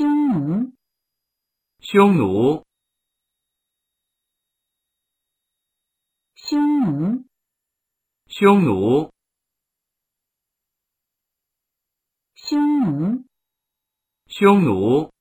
匈奴。匈奴。匈奴。匈奴。匈奴。匈奴。